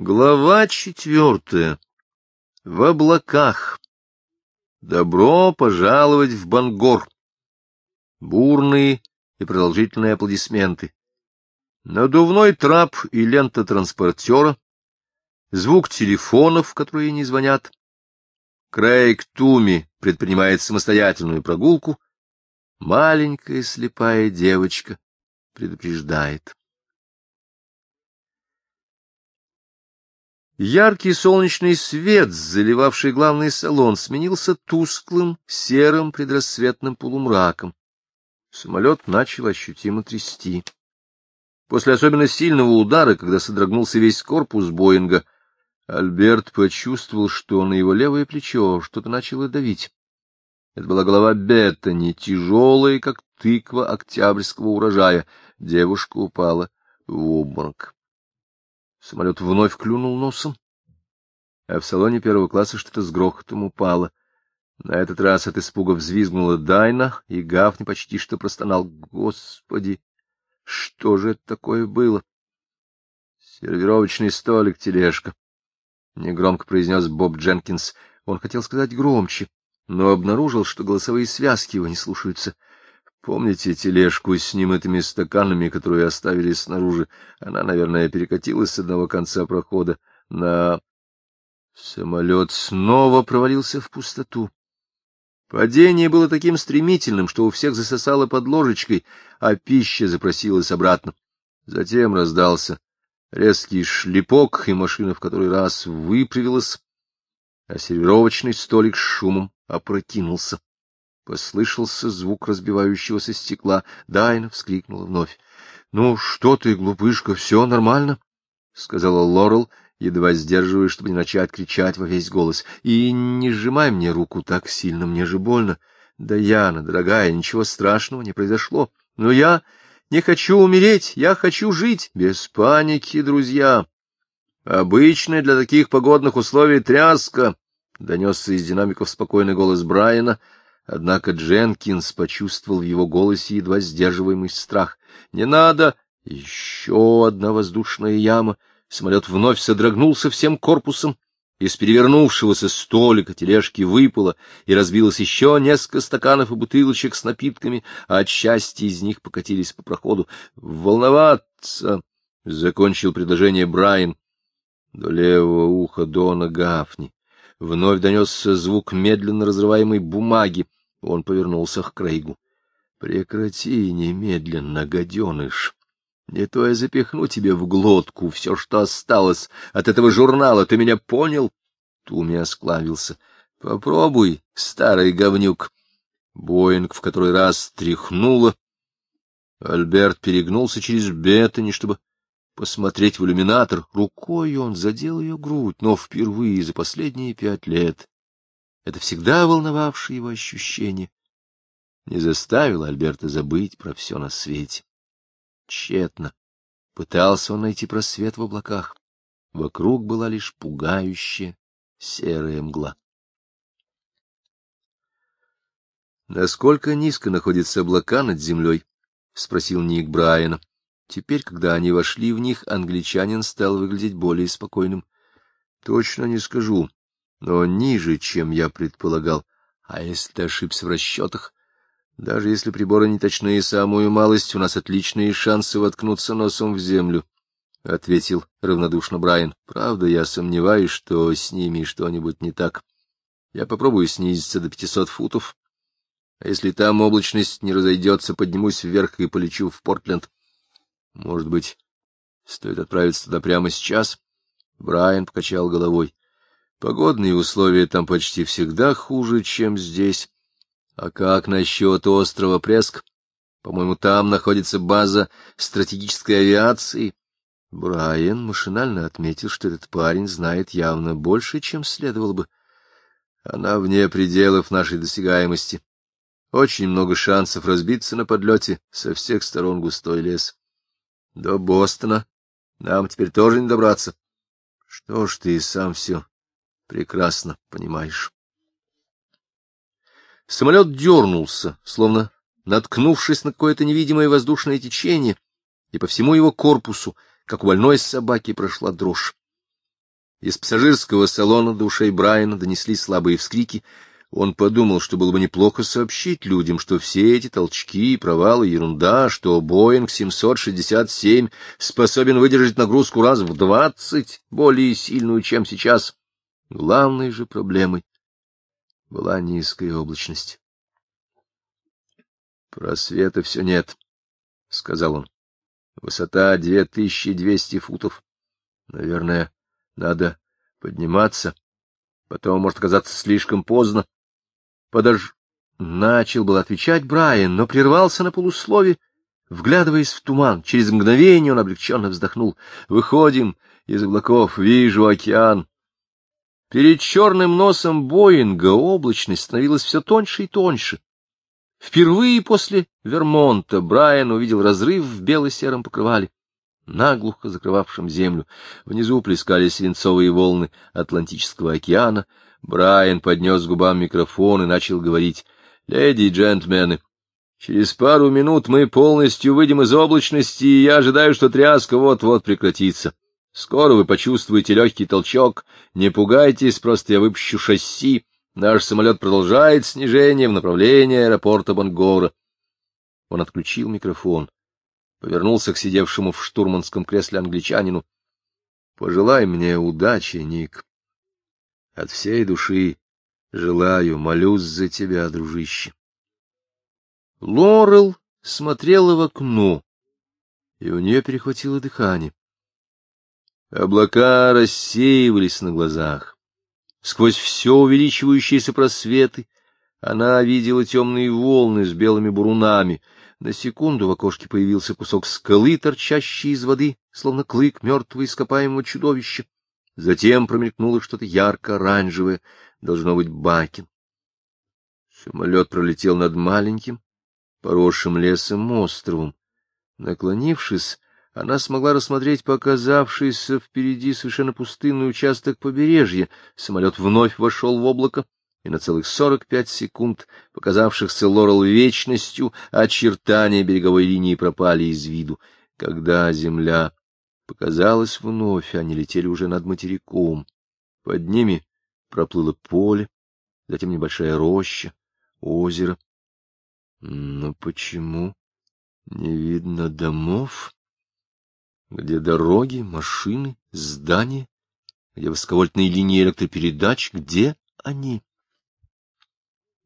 Глава четвертая. В облаках. Добро пожаловать в Бангор. Бурные и продолжительные аплодисменты. Надувной трап и лента транспортера. Звук телефонов, которые не звонят. Крейг Туми предпринимает самостоятельную прогулку. Маленькая слепая девочка предупреждает. Яркий солнечный свет, заливавший главный салон, сменился тусклым, серым предрассветным полумраком. Самолет начал ощутимо трясти. После особенно сильного удара, когда содрогнулся весь корпус Боинга, Альберт почувствовал, что на его левое плечо что-то начало давить. Это была голова Беттани, тяжелая, как тыква октябрьского урожая. Девушка упала в обморок. Самолет вновь клюнул носом, а в салоне первого класса что-то с грохотом упало. На этот раз от испуга взвизгнула Дайна, и Гафни почти что простонал. Господи, что же это такое было? Сервировочный столик, тележка. Негромко произнес Боб Дженкинс. Он хотел сказать громче, но обнаружил, что голосовые связки его не слушаются. Помните тележку с немытыми стаканами, которую оставили снаружи? Она, наверное, перекатилась с одного конца прохода на... Самолет снова провалился в пустоту. Падение было таким стремительным, что у всех засосало под ложечкой, а пища запросилась обратно. Затем раздался резкий шлепок, и машина в который раз выпрямилась, а сервировочный столик с шумом опрокинулся. Послышался звук разбивающегося стекла. Дайна вскрикнула вновь. — Ну, что ты, глупышка, все нормально? — сказала Лорел, едва сдерживая, чтобы не начать кричать во весь голос. — И не сжимай мне руку так сильно, мне же больно. Да, Яна, дорогая, ничего страшного не произошло. Но я не хочу умереть, я хочу жить. Без паники, друзья. Обычная для таких погодных условий тряска, — донесся из динамиков спокойный голос Брайана, — Однако Дженкинс почувствовал в его голосе едва сдерживаемый страх. «Не надо!» Еще одна воздушная яма. Самолет вновь содрогнулся всем корпусом. Из перевернувшегося столика тележки выпало, и разбилось еще несколько стаканов и бутылочек с напитками, а от счастья из них покатились по проходу. «Волноваться!» — закончил предложение Брайан. До левого уха Дона Гафни. Вновь донесся звук медленно разрываемой бумаги. Он повернулся к Крейгу. — Прекрати немедленно, гаденыш. Не то я запихну тебе в глотку все, что осталось от этого журнала. Ты меня понял? Туми осклавился. — Попробуй, старый говнюк. Боинг в который раз тряхнуло. Альберт перегнулся через бетани, чтобы посмотреть в иллюминатор. Рукой он задел ее грудь, но впервые за последние пять лет это всегда волновавшее его ощущение, не заставило Альберта забыть про все на свете. Тщетно пытался он найти просвет в облаках. Вокруг была лишь пугающая серая мгла. «Насколько низко находятся облака над землей?» — спросил Ник Брайана. Теперь, когда они вошли в них, англичанин стал выглядеть более спокойным. — Точно не скажу но ниже, чем я предполагал. А если ты ошибся в расчетах? Даже если приборы не точны и самую малость, у нас отличные шансы воткнуться носом в землю, — ответил равнодушно Брайан. — Правда, я сомневаюсь, что с ними что-нибудь не так. Я попробую снизиться до пятисот футов. А если там облачность не разойдется, поднимусь вверх и полечу в Портленд. Может быть, стоит отправиться туда прямо сейчас? Брайан покачал головой. Погодные условия там почти всегда хуже, чем здесь. А как насчет острова Преск? По-моему, там находится база стратегической авиации. Брайан машинально отметил, что этот парень знает явно больше, чем следовало бы. Она вне пределов нашей досягаемости. Очень много шансов разбиться на подлете, со всех сторон густой лес. До Бостона нам теперь тоже не добраться. Что ж ты сам все прекрасно понимаешь. Самолет дернулся, словно наткнувшись на какое-то невидимое воздушное течение, и по всему его корпусу, как у больной собаки, прошла дрожь. Из пассажирского салона до ушей Брайана донеслись слабые вскрики. Он подумал, что было бы неплохо сообщить людям, что все эти толчки и провалы — ерунда, что Боинг 767 способен выдержать нагрузку раз в двадцать, более сильную, чем сейчас. Главной же проблемой была низкая облачность. — Просвета все нет, — сказал он. — Высота две тысячи двести футов. Наверное, надо подниматься. Потом может оказаться слишком поздно. Подож... Начал был отвечать Брайан, но прервался на полуслове, вглядываясь в туман. Через мгновение он облегченно вздохнул. Выходим из облаков, вижу океан. Перед черным носом Боинга облачность становилась все тоньше и тоньше. Впервые после Вермонта Брайан увидел разрыв в бело-сером покрывале, наглухо закрывавшем землю. Внизу плескались свинцовые волны Атлантического океана. Брайан поднес губам микрофон и начал говорить. — Леди и джентльмены, через пару минут мы полностью выйдем из облачности, и я ожидаю, что тряска вот-вот прекратится. Скоро вы почувствуете легкий толчок. Не пугайтесь, просто я выпущу шасси. Наш самолет продолжает снижение в направлении аэропорта Бангора. Он отключил микрофон, повернулся к сидевшему в штурманском кресле англичанину. — Пожелай мне удачи, Ник. От всей души желаю, молюсь за тебя, дружище. Лорел смотрела в окно, и у нее перехватило дыхание. Облака рассеивались на глазах. Сквозь все увеличивающиеся просветы она видела темные волны с белыми бурунами. На секунду в окошке появился кусок скалы, торчащий из воды, словно клык мертвого ископаемого чудовища. Затем промелькнуло что-то ярко-оранжевое, должно быть Бакин. Самолет пролетел над маленьким, поросшим лесом островом. Наклонившись, она смогла рассмотреть показавшийся впереди совершенно пустынный участок побережья. Самолет вновь вошел в облако, и на целых сорок пять секунд, показавшихся Лорел вечностью, очертания береговой линии пропали из виду. Когда земля показалась вновь, они летели уже над материком. Под ними проплыло поле, затем небольшая роща, озеро. Но почему не видно домов? Где дороги, машины, здания, где высоковольтные линии электропередач, где они?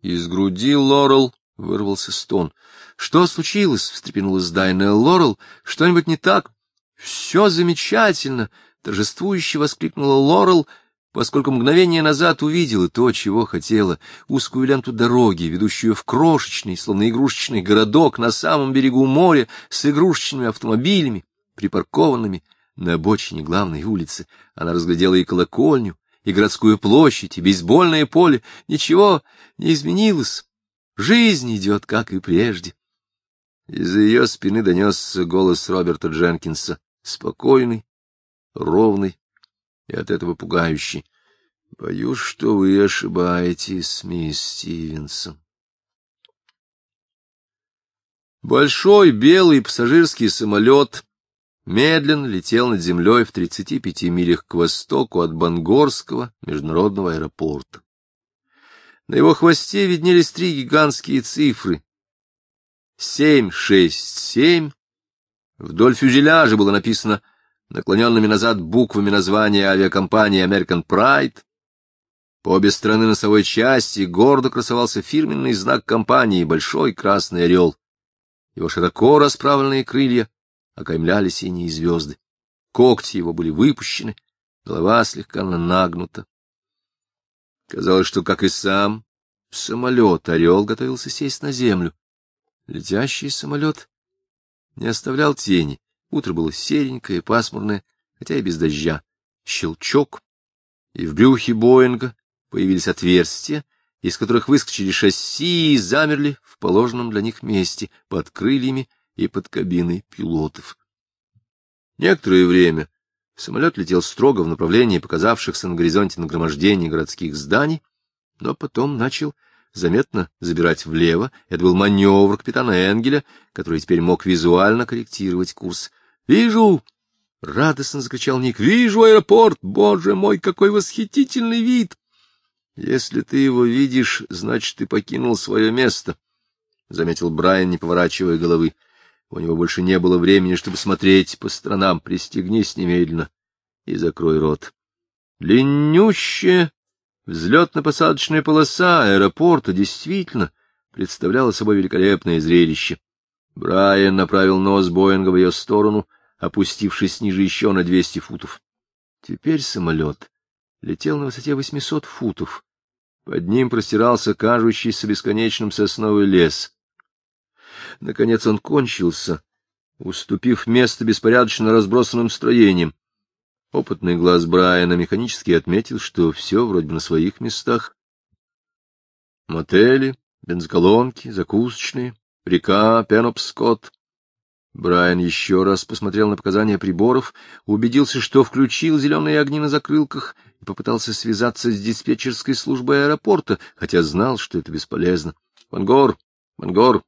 Из груди Лорел вырвался стон. — Что случилось? — встрепенулась Дайна. — Лорел, что-нибудь не так? — Все замечательно! — торжествующе воскликнула Лорел, поскольку мгновение назад увидела то, чего хотела, узкую ленту дороги, ведущую в крошечный, словно игрушечный городок на самом берегу моря с игрушечными автомобилями, припаркованными на обочине главной улицы. Она разглядела и колокольню, и городскую площадь, и бейсбольное поле. Ничего не изменилось. Жизнь идет, как и прежде. Из-за ее спины донесся голос Роберта Дженкинса, спокойный, ровный и от этого пугающий. — Боюсь, что вы ошибаетесь, мисс Стивенсон. Большой белый пассажирский самолет медленно летел над землей в 35 милях к востоку от Бангорского международного аэропорта. На его хвосте виднелись три гигантские цифры. 767. Вдоль фюзеляжа было написано наклоненными назад буквами названия авиакомпании American Pride. По обе стороны носовой части гордо красовался фирменный знак компании — большой красный орел. Его широко расправленные крылья окаймляли синие звезды. Когти его были выпущены, голова слегка нагнута. Казалось, что, как и сам самолет, орел готовился сесть на землю. Летящий самолет не оставлял тени. Утро было серенькое, пасмурное, хотя и без дождя. Щелчок, и в брюхе Боинга появились отверстия, из которых выскочили шасси и замерли в положенном для них месте под крыльями и под кабиной пилотов. Некоторое время самолет летел строго в направлении показавшихся на горизонте нагромождений городских зданий, но потом начал заметно забирать влево. Это был маневр капитана Энгеля, который теперь мог визуально корректировать курс. — Вижу! — радостно закричал Ник. — Вижу аэропорт! Боже мой, какой восхитительный вид! — Если ты его видишь, значит, ты покинул свое место, — заметил Брайан, не поворачивая головы. У него больше не было времени, чтобы смотреть по сторонам. Пристегнись немедленно и закрой рот. Длиннющая взлетно-посадочная полоса аэропорта действительно представляла собой великолепное зрелище. Брайан направил нос Боинга в ее сторону, опустившись ниже еще на двести футов. Теперь самолет летел на высоте восьмисот футов. Под ним простирался кажущийся бесконечным сосновый лес. Наконец он кончился, уступив место беспорядочно разбросанным строениям. Опытный глаз Брайана механически отметил, что все вроде бы на своих местах. Мотели, бензоколонки, закусочные, река, Пенопскот. Брайан еще раз посмотрел на показания приборов, убедился, что включил зеленые огни на закрылках и попытался связаться с диспетчерской службой аэропорта, хотя знал, что это бесполезно. — Вангор, Вангор,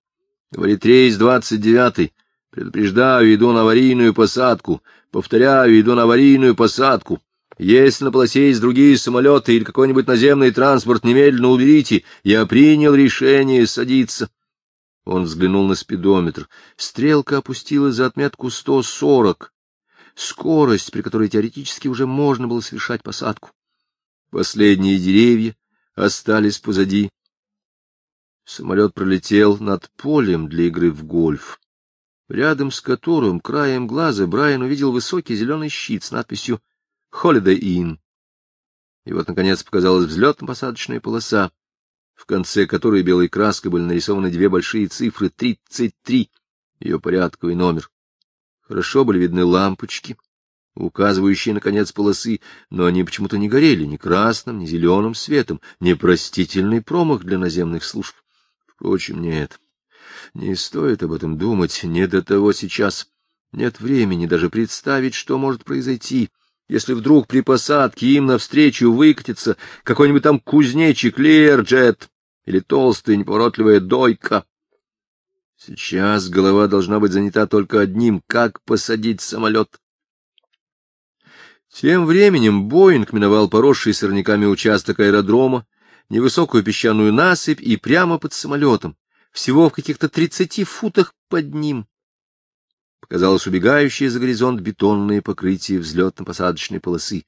Говорит рейс двадцать девятый. Предупреждаю, иду на аварийную посадку. Повторяю, иду на аварийную посадку. Если на полосе есть другие самолеты или какой-нибудь наземный транспорт, немедленно уберите. Я принял решение садиться. Он взглянул на спидометр. Стрелка опустилась за отметку сто сорок. Скорость, при которой теоретически уже можно было совершать посадку. Последние деревья остались позади. Самолет пролетел над полем для игры в гольф, рядом с которым краем глаза Брайан увидел высокий зеленый щит с надписью «Holiday Inn». И вот, наконец, показалась взлетно-посадочная полоса, в конце которой белой краской были нарисованы две большие цифры — 33, ее порядковый номер. Хорошо были видны лампочки, указывающие на конец полосы, но они почему-то не горели ни красным, ни зеленым светом, непростительный промах для наземных служб. Впрочем, нет, не стоит об этом думать, не до того сейчас. Нет времени даже представить, что может произойти, если вдруг при посадке им навстречу выкатится какой-нибудь там кузнечик Лерджет или толстая неповоротливая дойка. Сейчас голова должна быть занята только одним — как посадить самолет. Тем временем Боинг миновал поросший сорняками участок аэродрома, невысокую песчаную насыпь и прямо под самолетом, всего в каких-то тридцати футах под ним. Показалось убегающее за горизонт бетонное покрытие взлетно-посадочной полосы.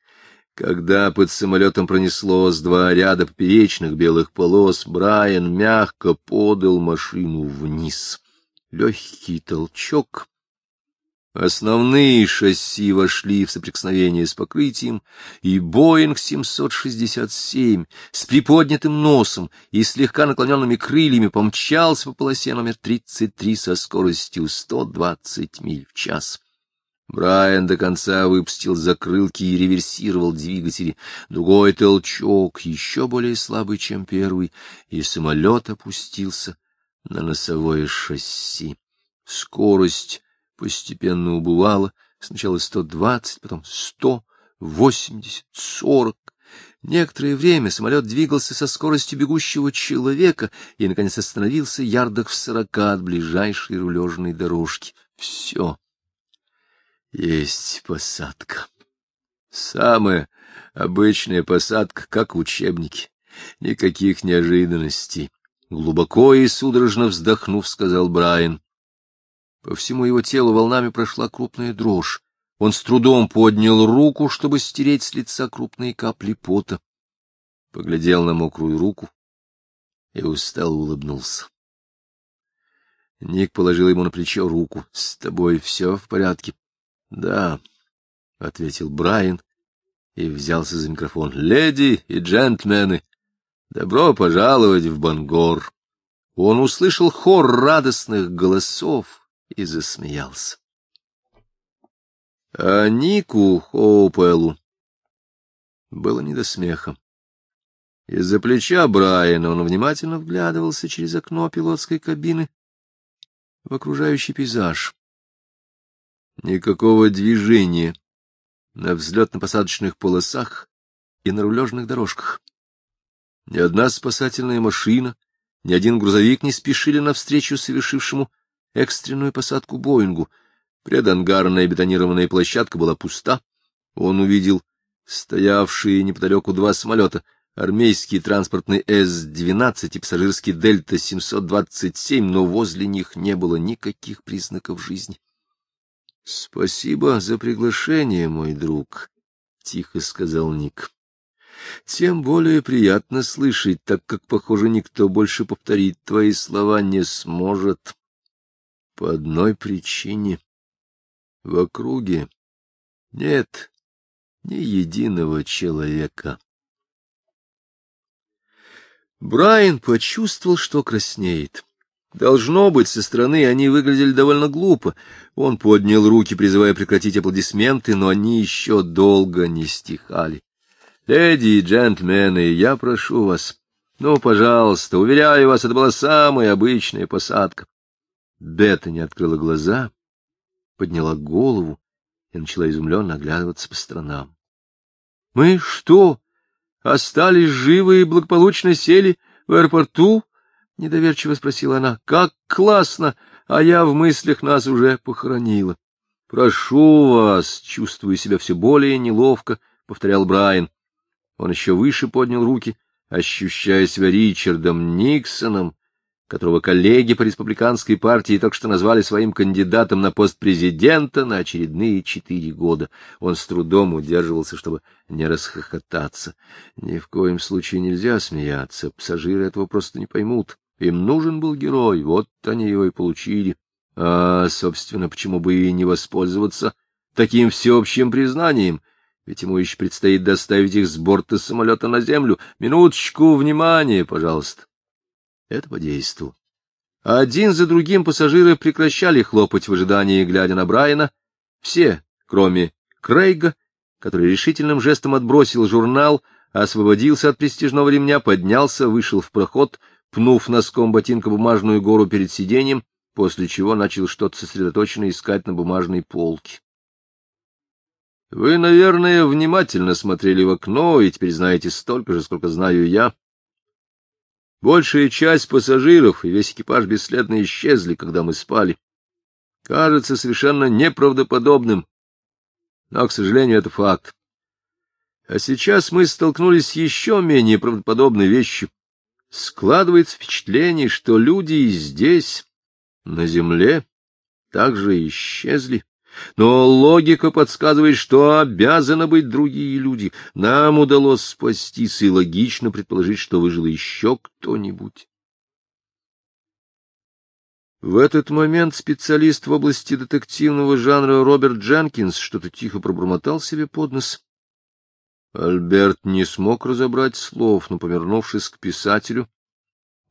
Когда под самолетом пронеслось два ряда поперечных белых полос, Брайан мягко подал машину вниз. Легкий толчок, Основные шасси вошли в соприкосновение с покрытием, и Боинг 767 с приподнятым носом и слегка наклоненными крыльями помчался по полосе номер 33 со скоростью 120 миль в час. Брайан до конца выпустил закрылки и реверсировал двигатели. Другой толчок, еще более слабый, чем первый, и самолет опустился на носовое шасси. Скорость постепенно убывало, сначала сто двадцать, потом сто, восемьдесят, сорок. Некоторое время самолет двигался со скоростью бегущего человека и, наконец, остановился ярдах в сорока от ближайшей рулежной дорожки. Все. Есть посадка. Самая обычная посадка, как в учебнике. Никаких неожиданностей. Глубоко и судорожно вздохнув, сказал Брайан. По всему его телу волнами прошла крупная дрожь. Он с трудом поднял руку, чтобы стереть с лица крупные капли пота. Поглядел на мокрую руку и устало улыбнулся. Ник положил ему на плечо руку. — С тобой все в порядке? — Да, — ответил Брайан и взялся за микрофон. — Леди и джентльмены, добро пожаловать в Бангор. Он услышал хор радостных голосов и засмеялся. А Нику Хоупеллу было не до смеха. Из-за плеча Брайана он внимательно вглядывался через окно пилотской кабины в окружающий пейзаж. Никакого движения на взлетно-посадочных полосах и на рулежных дорожках. Ни одна спасательная машина, ни один грузовик не спешили навстречу совершившему экстренную посадку Боингу. Предангарная бетонированная площадка была пуста. Он увидел стоявшие неподалеку два самолета — армейский транспортный С-12 и пассажирский Дельта-727, но возле них не было никаких признаков жизни. — Спасибо за приглашение, мой друг, — тихо сказал Ник. — Тем более приятно слышать, так как, похоже, никто больше повторить твои слова не сможет. По одной причине. В округе нет ни единого человека. Брайан почувствовал, что краснеет. Должно быть, со стороны они выглядели довольно глупо. Он поднял руки, призывая прекратить аплодисменты, но они еще долго не стихали. — Леди и джентльмены, я прошу вас, ну, пожалуйста, уверяю вас, это была самая обычная посадка. Бета не открыла глаза, подняла голову и начала изумленно оглядываться по сторонам. — Мы что, остались живы и благополучно сели в аэропорту? — недоверчиво спросила она. — Как классно! А я в мыслях нас уже похоронила. — Прошу вас, чувствуя себя все более неловко, — повторял Брайан. Он еще выше поднял руки, ощущая себя Ричардом Никсоном, которого коллеги по республиканской партии только что назвали своим кандидатом на пост президента на очередные четыре года. Он с трудом удерживался, чтобы не расхохотаться. Ни в коем случае нельзя смеяться, пассажиры этого просто не поймут. Им нужен был герой, вот они его и получили. А, собственно, почему бы и не воспользоваться таким всеобщим признанием? Ведь ему еще предстоит доставить их с борта самолета на землю. Минуточку внимания, пожалуйста. Это подействовало. Один за другим пассажиры прекращали хлопать в ожидании, глядя на Брайана. Все, кроме Крейга, который решительным жестом отбросил журнал, освободился от престижного ремня, поднялся, вышел в проход, пнув носком ботинка бумажную гору перед сиденьем, после чего начал что-то сосредоточенно искать на бумажной полке. Вы, наверное, внимательно смотрели в окно и теперь знаете столько же, сколько знаю я. Большая часть пассажиров и весь экипаж бесследно исчезли, когда мы спали. Кажется совершенно неправдоподобным, но, к сожалению, это факт. А сейчас мы столкнулись с еще менее правдоподобной вещью. Складывается впечатление, что люди здесь, на земле, также исчезли. Но логика подсказывает, что обязаны быть другие люди. Нам удалось спастись, и логично предположить, что выжил еще кто-нибудь. В этот момент специалист в области детективного жанра Роберт Дженкинс что-то тихо пробормотал себе под нос. Альберт не смог разобрать слов, но, повернувшись к писателю,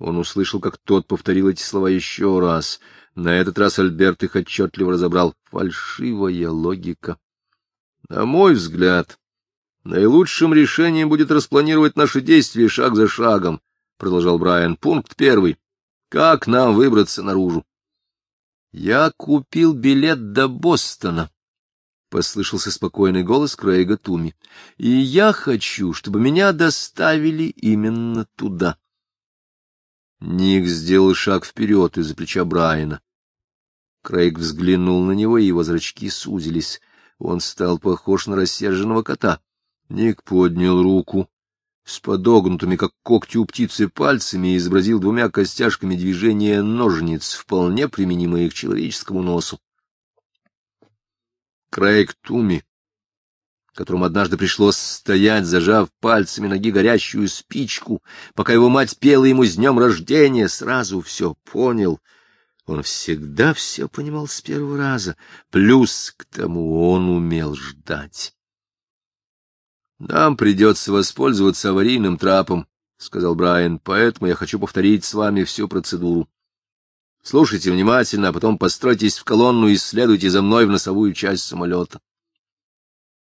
он услышал, как тот повторил эти слова еще раз — на этот раз Альберт их отчетливо разобрал. Фальшивая логика. На мой взгляд, наилучшим решением будет распланировать наши действия шаг за шагом, — продолжал Брайан. Пункт первый. Как нам выбраться наружу? Я купил билет до Бостона, — послышался спокойный голос Крейга Туми. — И я хочу, чтобы меня доставили именно туда. Ник сделал шаг вперед из-за плеча Брайана. Крейг взглянул на него, и его зрачки сузились. Он стал похож на рассерженного кота. Ник поднял руку с подогнутыми, как когти у птицы, пальцами и изобразил двумя костяшками движение ножниц, вполне применимые к человеческому носу. Крейг Туми которому однажды пришлось стоять, зажав пальцами ноги горящую спичку, пока его мать пела ему с днем рождения, сразу все понял. Он всегда все понимал с первого раза, плюс к тому он умел ждать. — Нам придется воспользоваться аварийным трапом, — сказал Брайан, — поэтому я хочу повторить с вами всю процедуру. Слушайте внимательно, а потом постройтесь в колонну и следуйте за мной в носовую часть самолета.